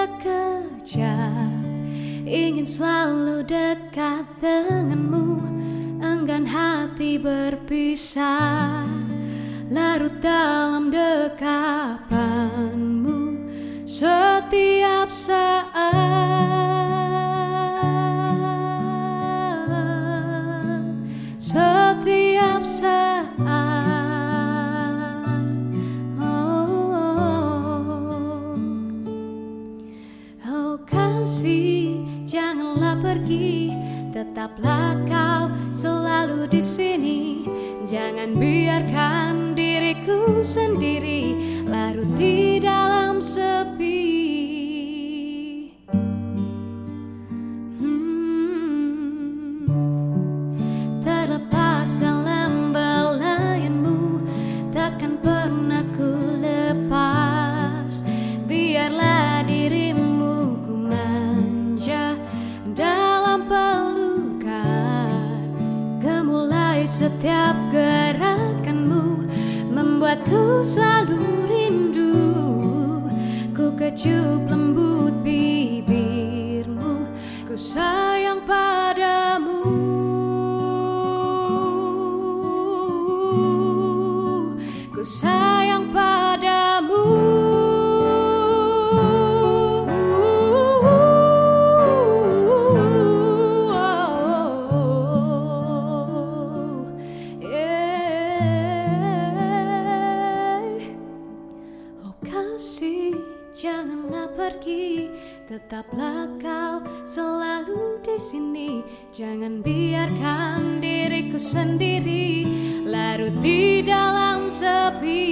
sekejap Ingin selalu dekat denganmu Enggan hati berpisah Larut dalam dekapanmu tetaplah kau selalu di sini. Jangan biarkan diriku sendiri larut setiap gerakanmu Membuatku selalu rindu. Ku kecup lembut bibirmu Ku sayang padamu. Ku sayang kasih, janganlah pergi, tetaplah kau selalu di sini. Jangan biarkan diriku sendiri larut di dalam sepi.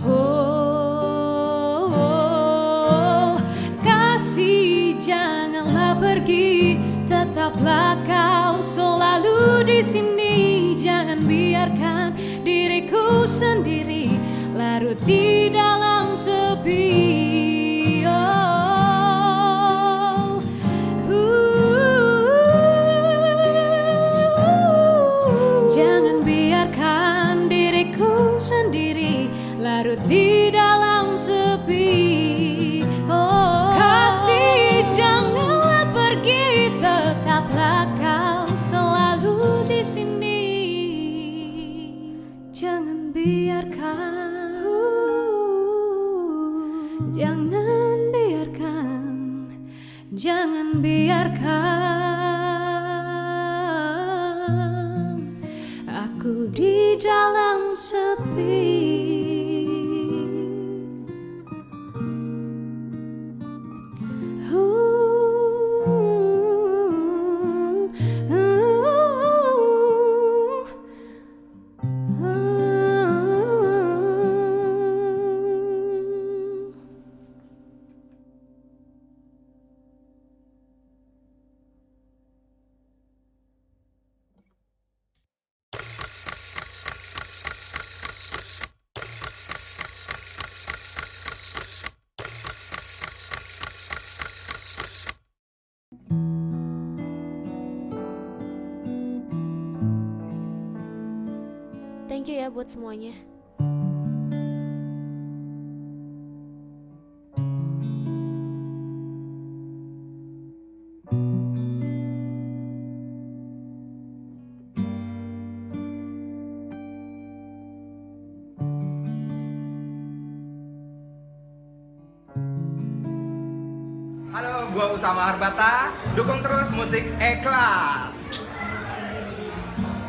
Oh, oh, kasih, janganlah pergi, tetaplah kau selalu di sini. Jangan biarkan diriku sendiri larut di dalam sepi. Jangan biarkan, jangan biarkan aku di dalam sepi. Thank you ya buat semuanya. Halo, gua Usama Harbata. Dukung terus musik Eklat.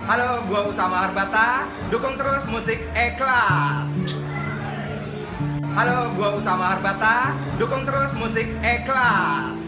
Halo, gua Usama Harbata. Dukung terus musik Eklat. Halo, gua Usama Harbata. Dukung terus musik Eklat.